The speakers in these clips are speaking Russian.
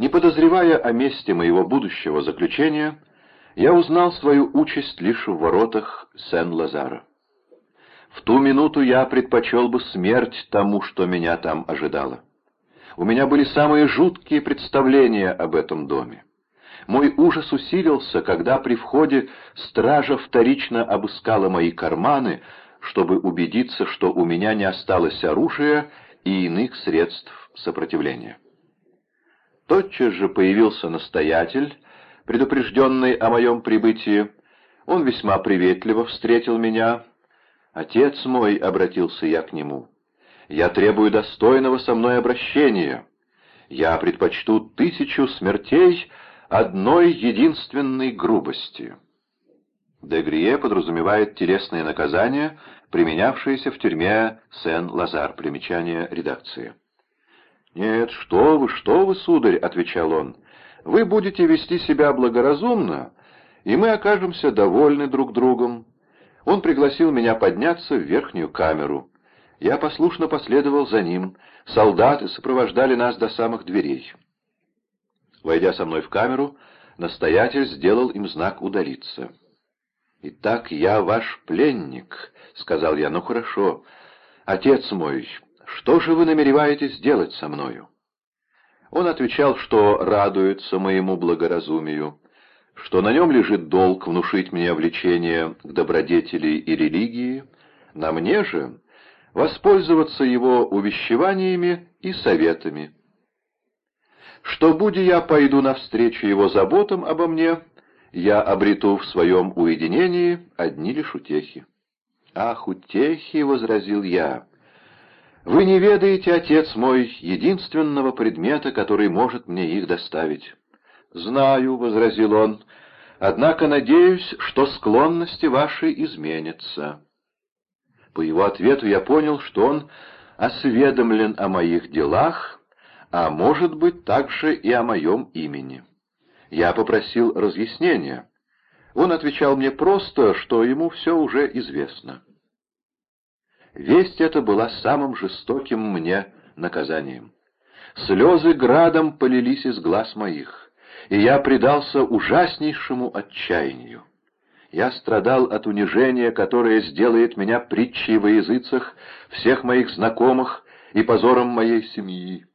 Не подозревая о месте моего будущего заключения, я узнал свою участь лишь в воротах Сен-Лазара. В ту минуту я предпочел бы смерть тому, что меня там ожидало. У меня были самые жуткие представления об этом доме. Мой ужас усилился, когда при входе стража вторично обыскала мои карманы, чтобы убедиться, что у меня не осталось оружия и иных средств сопротивления. Тотчас же появился настоятель, предупрежденный о моем прибытии. Он весьма приветливо встретил меня. «Отец мой», — обратился я к нему, — «я требую достойного со мной обращения. Я предпочту тысячу смертей одной единственной грубости». Дегрие подразумевает телесные наказания, применявшиеся в тюрьме Сен-Лазар. Примечание редакции. «Нет, что вы, что вы, сударь», — отвечал он, — «вы будете вести себя благоразумно, и мы окажемся довольны друг другом». Он пригласил меня подняться в верхнюю камеру. Я послушно последовал за ним. Солдаты сопровождали нас до самых дверей. Войдя со мной в камеру, настоятель сделал им знак удалиться. «Итак, я ваш пленник», — сказал я, — «ну хорошо. Отец мой, что же вы намереваетесь делать со мною?» Он отвечал, что радуется моему благоразумию, что на нем лежит долг внушить мне влечение к добродетели и религии, на мне же воспользоваться его увещеваниями и советами. Что, будя я пойду навстречу его заботам обо мне, я обрету в своем уединении одни лишь утехи. «Ах, утехи!» — возразил я. «Вы не ведаете, отец мой, единственного предмета, который может мне их доставить». «Знаю», — возразил он, — «однако надеюсь, что склонности ваши изменятся». По его ответу я понял, что он осведомлен о моих делах, а может быть также и о моем имени. Я попросил разъяснения. Он отвечал мне просто, что ему все уже известно. Весть эта была самым жестоким мне наказанием. Слезы градом полились из глаз моих, и я предался ужаснейшему отчаянию. Я страдал от унижения, которое сделает меня притчей во языцах всех моих знакомых и позором моей семьи.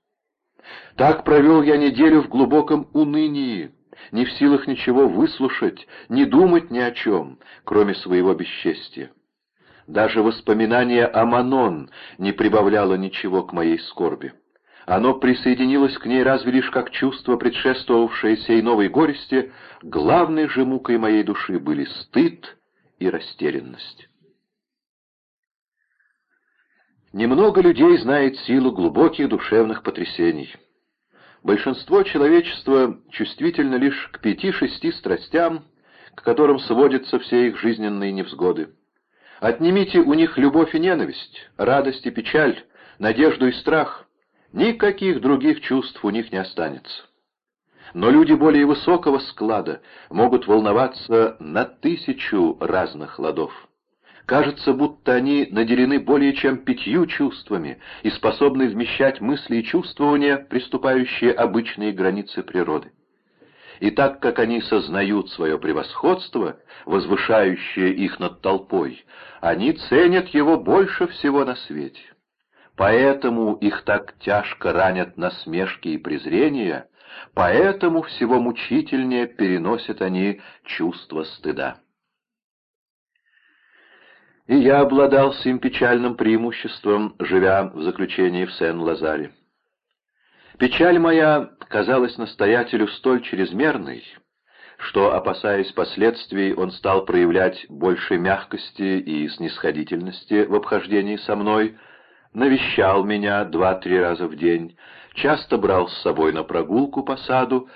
Так провел я неделю в глубоком унынии, не в силах ничего выслушать, не думать ни о чем, кроме своего бесчестия. Даже воспоминание о Манон не прибавляло ничего к моей скорби. Оно присоединилось к ней разве лишь как чувство, предшествовавшее сей новой горести, главной же мукой моей души были стыд и растерянность. Немного людей знает силу глубоких душевных потрясений. Большинство человечества чувствительно лишь к пяти-шести страстям, к которым сводятся все их жизненные невзгоды. Отнимите у них любовь и ненависть, радость и печаль, надежду и страх. Никаких других чувств у них не останется. Но люди более высокого склада могут волноваться на тысячу разных ладов. Кажется, будто они наделены более чем пятью чувствами и способны вмещать мысли и чувствования, приступающие обычные границы природы. И так как они сознают свое превосходство, возвышающее их над толпой, они ценят его больше всего на свете. Поэтому их так тяжко ранят насмешки и презрения, поэтому всего мучительнее переносят они чувство стыда. И я обладал сим печальным преимуществом, живя в заключении в Сен-Лазаре. Печаль моя казалась настоятелю столь чрезмерной, что, опасаясь последствий, он стал проявлять больше мягкости и снисходительности в обхождении со мной, навещал меня два-три раза в день, часто брал с собой на прогулку по саду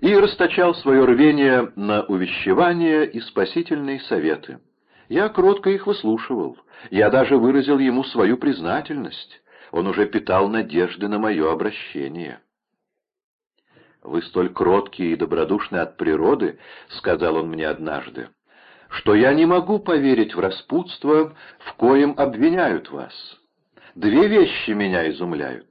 и расточал свое рвение на увещевания и спасительные советы. Я кротко их выслушивал. Я даже выразил ему свою признательность. Он уже питал надежды на мое обращение. «Вы столь кроткий и добродушный от природы», — сказал он мне однажды, — «что я не могу поверить в распутство, в коем обвиняют вас. Две вещи меня изумляют.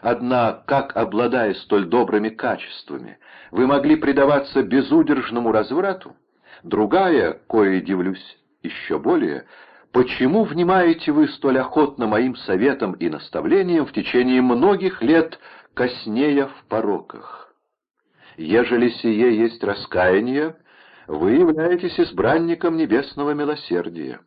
Одна, как, обладая столь добрыми качествами, вы могли предаваться безудержному разврату. Другая, кое дивлюсь еще более, почему внимаете вы столь охотно моим советам и наставлениям в течение многих лет, коснея в пороках? Ежели сие есть раскаяние, вы являетесь избранником небесного милосердия.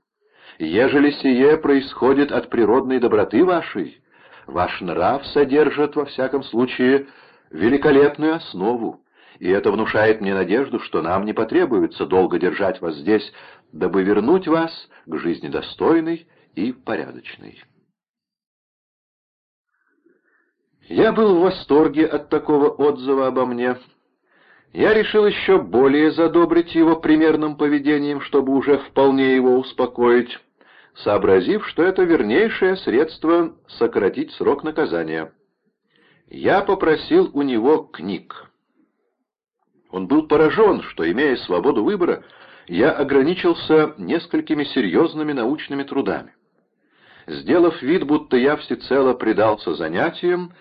Ежели сие происходит от природной доброты вашей, ваш нрав содержит, во всяком случае, великолепную основу, и это внушает мне надежду, что нам не потребуется долго держать вас здесь, дабы вернуть вас к жизни достойной и порядочной. Я был в восторге от такого отзыва обо мне, — я решил еще более задобрить его примерным поведением, чтобы уже вполне его успокоить, сообразив, что это вернейшее средство сократить срок наказания. Я попросил у него книг. Он был поражен, что, имея свободу выбора, я ограничился несколькими серьезными научными трудами. Сделав вид, будто я всецело предался занятиям,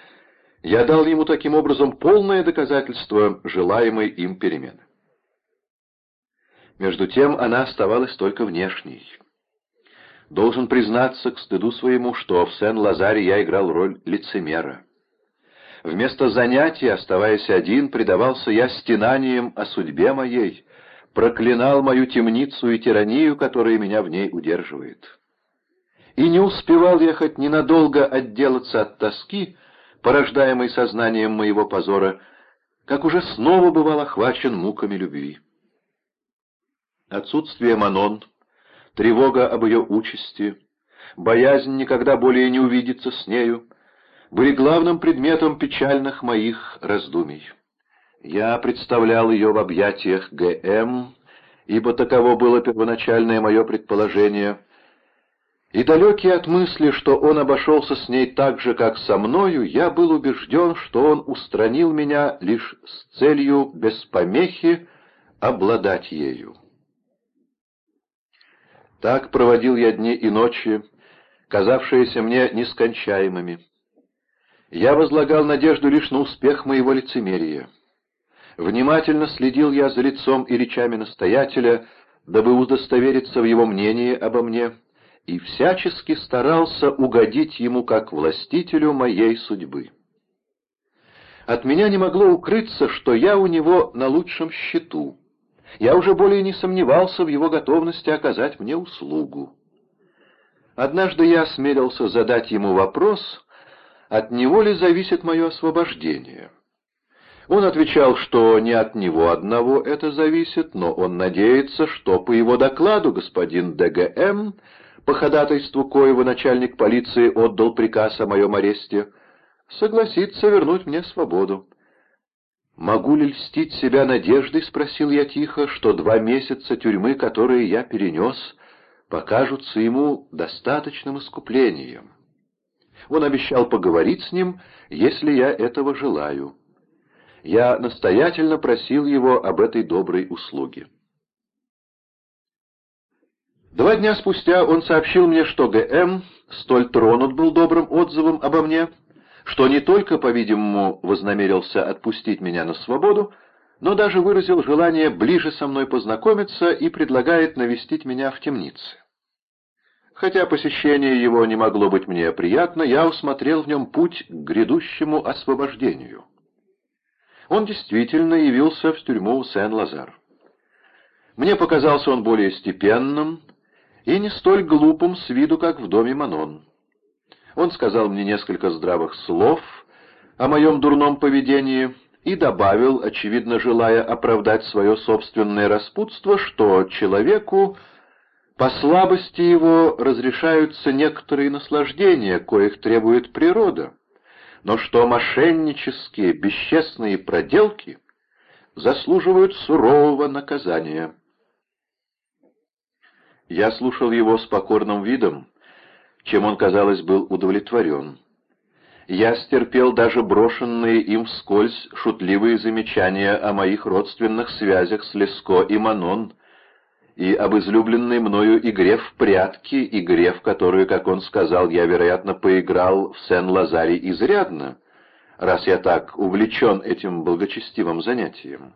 я дал ему таким образом полное доказательство желаемой им перемены. Между тем она оставалась только внешней. Должен признаться к стыду своему, что в Сен-Лазаре я играл роль лицемера. Вместо занятий, оставаясь один, предавался я стенаниям о судьбе моей, проклинал мою темницу и тиранию, которая меня в ней удерживает. И не успевал я хоть ненадолго отделаться от тоски, порождаемый сознанием моего позора, как уже снова бывал охвачен муками любви. Отсутствие Манон, тревога об ее участи, боязнь никогда более не увидеться с нею, были главным предметом печальных моих раздумий. Я представлял ее в объятиях Г.М., ибо таково было первоначальное мое предположение — и далекий от мысли, что он обошелся с ней так же, как со мною, я был убежден, что он устранил меня лишь с целью без помехи обладать ею. Так проводил я дни и ночи, казавшиеся мне нескончаемыми. Я возлагал надежду лишь на успех моего лицемерия. Внимательно следил я за лицом и речами настоятеля, дабы удостовериться в его мнении обо мне — и всячески старался угодить ему как властителю моей судьбы. От меня не могло укрыться, что я у него на лучшем счету. Я уже более не сомневался в его готовности оказать мне услугу. Однажды я осмелился задать ему вопрос, от него ли зависит мое освобождение. Он отвечал, что не от него одного это зависит, но он надеется, что по его докладу господин ДГМ по ходатайству коего начальник полиции отдал приказ о моем аресте, согласится вернуть мне свободу. «Могу ли льстить себя надеждой?» — спросил я тихо, что два месяца тюрьмы, которые я перенес, покажутся ему достаточным искуплением. Он обещал поговорить с ним, если я этого желаю. Я настоятельно просил его об этой доброй услуге. Два дня спустя он сообщил мне, что ГМ столь тронут был добрым отзывом обо мне, что не только, по-видимому, вознамерился отпустить меня на свободу, но даже выразил желание ближе со мной познакомиться и предлагает навестить меня в темнице. Хотя посещение его не могло быть мне приятно, я усмотрел в нем путь к грядущему освобождению. Он действительно явился в тюрьму Сен-Лазар. Мне показался он более степенным, и не столь глупым с виду, как в доме Манон. Он сказал мне несколько здравых слов о моем дурном поведении и добавил, очевидно желая оправдать свое собственное распутство, что человеку по слабости его разрешаются некоторые наслаждения, коих требует природа, но что мошеннические, бесчестные проделки заслуживают сурового наказания. Я слушал его с покорным видом, чем он, казалось, был удовлетворен. Я стерпел даже брошенные им вскользь шутливые замечания о моих родственных связях с Леско и Манон, и об излюбленной мною игре в прятки, игре, в которую, как он сказал, я, вероятно, поиграл в Сен-Лазаре изрядно, раз я так увлечен этим благочестивым занятием.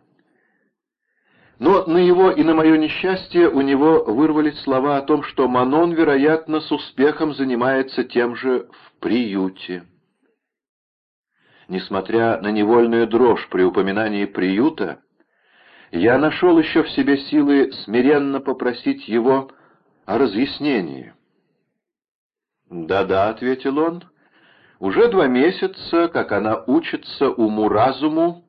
Но на его и на мое несчастье у него вырвались слова о том, что Манон, вероятно, с успехом занимается тем же в приюте. Несмотря на невольную дрожь при упоминании приюта, я нашел еще в себе силы смиренно попросить его о разъяснении. «Да-да», — ответил он, — «уже два месяца, как она учится уму-разуму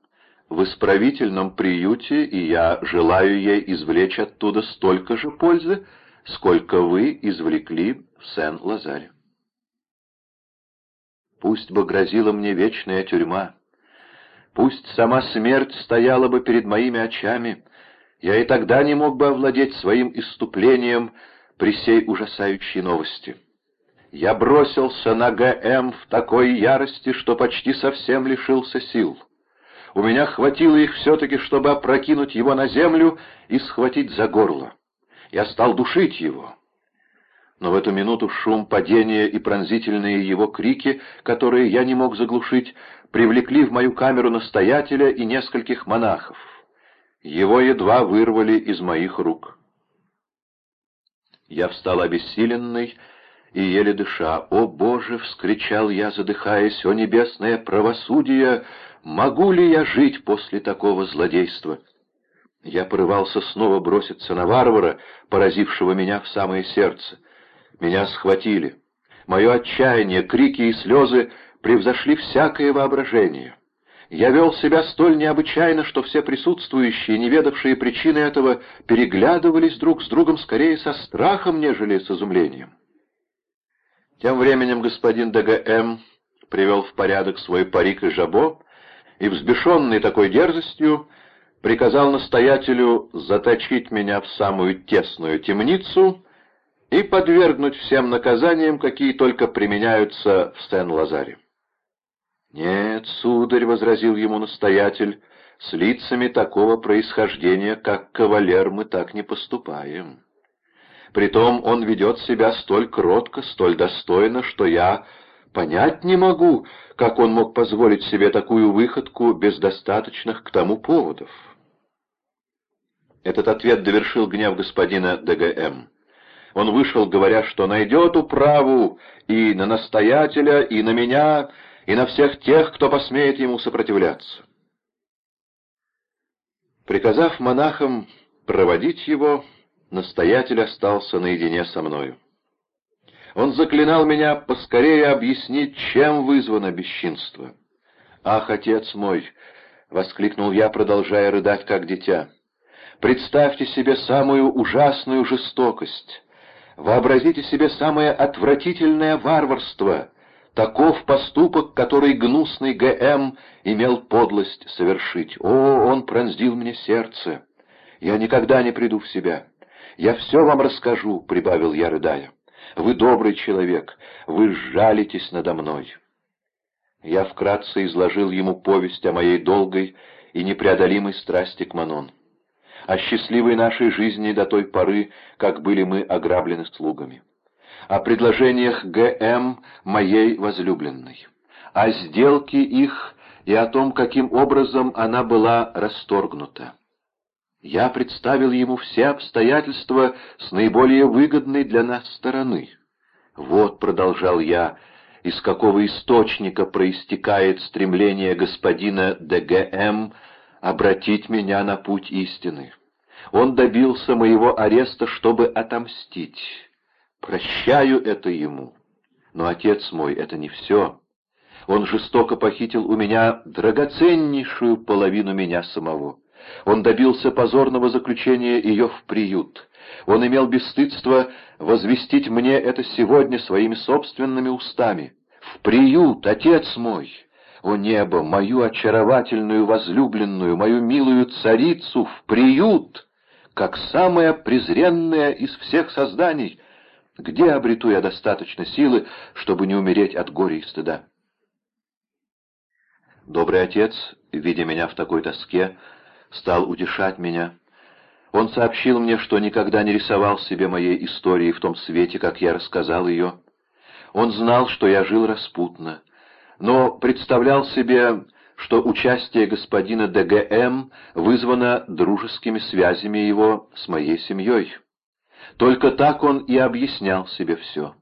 в исправительном приюте, и я желаю ей извлечь оттуда столько же пользы, сколько вы извлекли в Сен-Лазаре». Пусть бы грозила мне вечная тюрьма, пусть сама смерть стояла бы перед моими очами, я и тогда не мог бы овладеть своим иступлением при сей ужасающей новости. Я бросился на ГМ в такой ярости, что почти совсем лишился сил. У меня хватило их все-таки, чтобы опрокинуть его на землю и схватить за горло. Я стал душить его но в эту минуту шум падения и пронзительные его крики, которые я не мог заглушить, привлекли в мою камеру настоятеля и нескольких монахов. Его едва вырвали из моих рук. Я встал обессиленный и еле дыша. «О, Боже!» — вскричал я, задыхаясь. «О, небесное правосудие! Могу ли я жить после такого злодейства?» Я порывался снова броситься на варвара, поразившего меня в самое сердце. Меня схватили. Мое отчаяние, крики и слезы превзошли всякое воображение. Я вел себя столь необычайно, что все присутствующие, не ведавшие причины этого, переглядывались друг с другом скорее со страхом, нежели с изумлением. Тем временем господин ДГМ привел в порядок свой парик и жабо, и, взбешенный такой дерзостью, приказал настоятелю заточить меня в самую тесную темницу и подвергнуть всем наказаниям, какие только применяются в Сен-Лазаре. «Нет, сударь», — возразил ему настоятель, — «с лицами такого происхождения, как кавалер, мы так не поступаем. Притом он ведет себя столь кротко, столь достойно, что я понять не могу, как он мог позволить себе такую выходку без достаточных к тому поводов». Этот ответ довершил гнев господина ДГМ. Он вышел, говоря, что найдет управу и на настоятеля, и на меня, и на всех тех, кто посмеет ему сопротивляться. Приказав монахам проводить его, настоятель остался наедине со мною. Он заклинал меня поскорее объяснить, чем вызвано бесчинство. «Ах, отец мой!» — воскликнул я, продолжая рыдать, как дитя. «Представьте себе самую ужасную жестокость, Вообразите себе самое отвратительное варварство. Таков поступок, который гнусный ГМ имел подлость совершить. О, он пронзил мне сердце. Я никогда не приду в себя. Я все вам расскажу, — прибавил я, рыдая. Вы добрый человек, вы сжалитесь надо мной. Я вкратце изложил ему повесть о моей долгой и непреодолимой страсти к Манон о счастливой нашей жизни до той поры, как были мы ограблены слугами, о предложениях Г.М. моей возлюбленной, о сделке их и о том, каким образом она была расторгнута. Я представил ему все обстоятельства с наиболее выгодной для нас стороны. Вот, — продолжал я, — из какого источника проистекает стремление господина ДГМ обратить меня на путь истины. Он добился моего ареста, чтобы отомстить. Прощаю это ему. Но, отец мой, это не все. Он жестоко похитил у меня драгоценнейшую половину меня самого. Он добился позорного заключения ее в приют. Он имел бесстыдство возвестить мне это сегодня своими собственными устами. В приют, отец мой! О небо, мою очаровательную возлюбленную, мою милую царицу в приют! как самое презренное из всех созданий. Где обрету я достаточно силы, чтобы не умереть от горя и стыда? Добрый отец, видя меня в такой тоске, стал утешать меня. Он сообщил мне, что никогда не рисовал себе моей истории в том свете, как я рассказал ее. Он знал, что я жил распутно, но представлял себе, что участие господина ДГМ вызвано дружескими связями его с моей семьей. Только так он и объяснял себе все.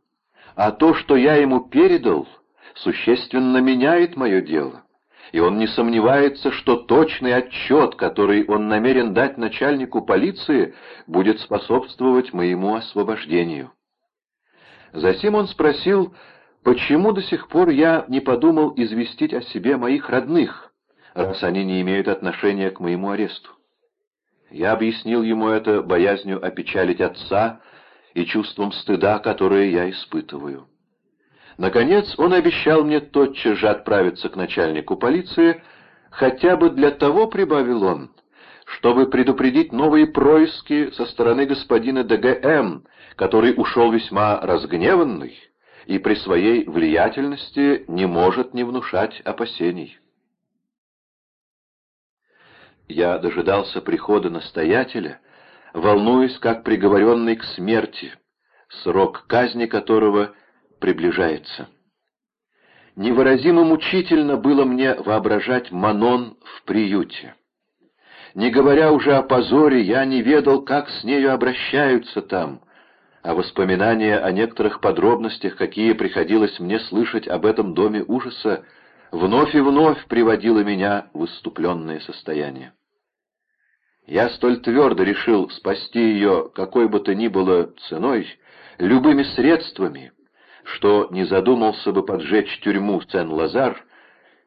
А то, что я ему передал, существенно меняет мое дело и он не сомневается, что точный отчет, который он намерен дать начальнику полиции, будет способствовать моему освобождению. Затем он спросил, почему до сих пор я не подумал известить о себе моих родных, раз они не имеют отношения к моему аресту. Я объяснил ему это боязнью опечалить отца и чувством стыда, которое я испытываю. Наконец, он обещал мне тотчас же отправиться к начальнику полиции, хотя бы для того, прибавил он, чтобы предупредить новые происки со стороны господина ДГМ, который ушел весьма разгневанный и при своей влиятельности не может не внушать опасений. Я дожидался прихода настоятеля, волнуясь, как приговоренный к смерти, срок казни которого — приближается. Невыразимо мучительно было мне воображать Манон в приюте. Не говоря уже о позоре, я не ведал, как с нею обращаются там, а воспоминания о некоторых подробностях, какие приходилось мне слышать об этом доме ужаса, вновь и вновь приводило меня в выступленное состояние. Я столь твердо решил спасти ее какой бы то ни было ценой, любыми средствами, что не задумался бы поджечь тюрьму Сен-Лазар,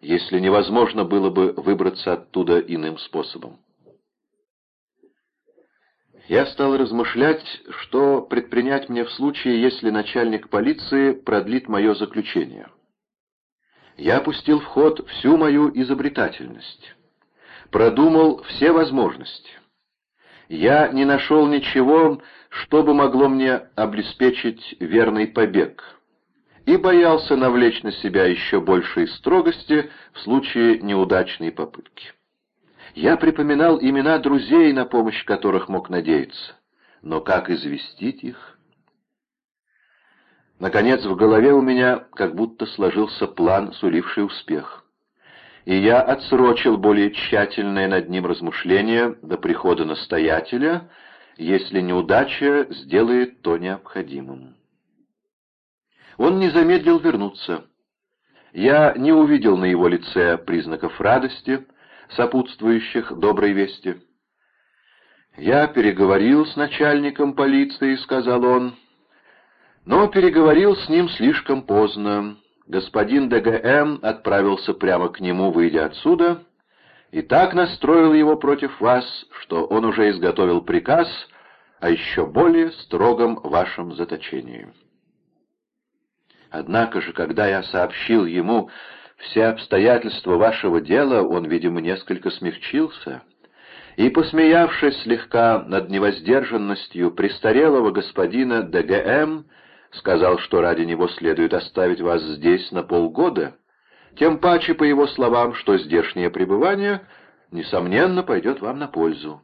если невозможно было бы выбраться оттуда иным способом. Я стал размышлять, что предпринять мне в случае, если начальник полиции продлит мое заключение. Я пустил в ход всю мою изобретательность, продумал все возможности. Я не нашел ничего, что бы могло мне обеспечить верный побег и боялся навлечь на себя еще большей строгости в случае неудачной попытки. Я припоминал имена друзей, на помощь которых мог надеяться, но как известить их? Наконец в голове у меня как будто сложился план, суливший успех. И я отсрочил более тщательное над ним размышление до прихода настоятеля, если неудача сделает то необходимым. Он не замедлил вернуться. Я не увидел на его лице признаков радости, сопутствующих доброй вести. «Я переговорил с начальником полиции», — сказал он, — «но переговорил с ним слишком поздно. Господин ДГМ отправился прямо к нему, выйдя отсюда, и так настроил его против вас, что он уже изготовил приказ о еще более строгом вашем заточении». Однако же, когда я сообщил ему все обстоятельства вашего дела, он, видимо, несколько смягчился и, посмеявшись слегка над невоздержанностью престарелого господина ДГМ, сказал, что ради него следует оставить вас здесь на полгода, тем паче, по его словам, что здешнее пребывание, несомненно, пойдет вам на пользу.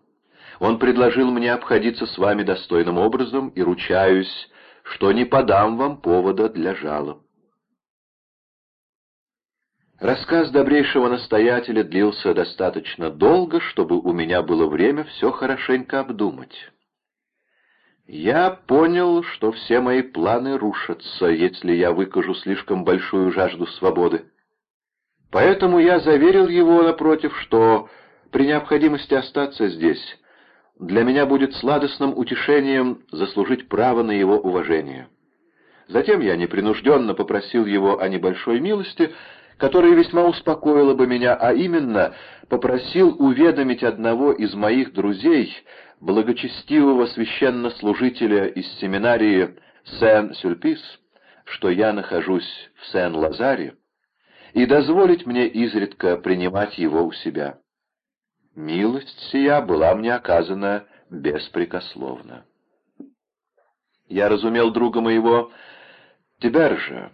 Он предложил мне обходиться с вами достойным образом и, ручаюсь, что не подам вам повода для жалоб. Рассказ добрейшего настоятеля длился достаточно долго, чтобы у меня было время все хорошенько обдумать. Я понял, что все мои планы рушатся, если я выкажу слишком большую жажду свободы. Поэтому я заверил его, напротив, что при необходимости остаться здесь для меня будет сладостным утешением заслужить право на его уважение. Затем я непринужденно попросил его о небольшой милости, которая весьма успокоила бы меня, а именно попросил уведомить одного из моих друзей, благочестивого священнослужителя из семинарии Сен-Сюльпис, что я нахожусь в Сен-Лазаре, и дозволить мне изредка принимать его у себя. Милость сия была мне оказана беспрекословно. Я разумел друга моего Тибержа.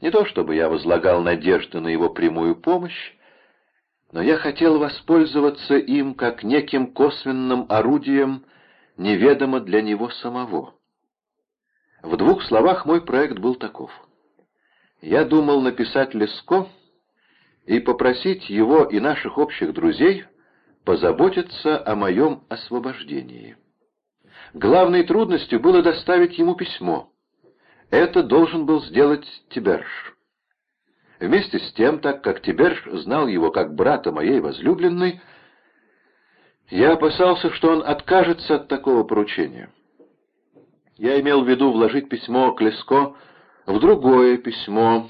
Не то чтобы я возлагал надежды на его прямую помощь, но я хотел воспользоваться им как неким косвенным орудием, неведомо для него самого. В двух словах мой проект был таков. Я думал написать Леско и попросить его и наших общих друзей позаботиться о моем освобождении. Главной трудностью было доставить ему письмо. Это должен был сделать Тиберж. Вместе с тем, так как Тиберж знал его как брата моей возлюбленной, я опасался, что он откажется от такого поручения. Я имел в виду вложить письмо к Леско в другое письмо,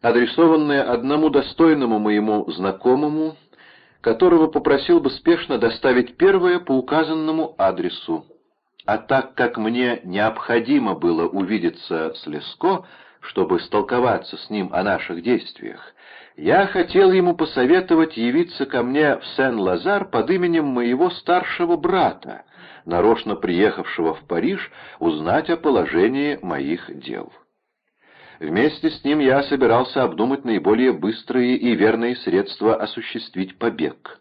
адресованное одному достойному моему знакомому, которого попросил бы спешно доставить первое по указанному адресу. А так как мне необходимо было увидеться с Леско, чтобы столковаться с ним о наших действиях, я хотел ему посоветовать явиться ко мне в Сен-Лазар под именем моего старшего брата, нарочно приехавшего в Париж узнать о положении моих дел. Вместе с ним я собирался обдумать наиболее быстрые и верные средства осуществить побег.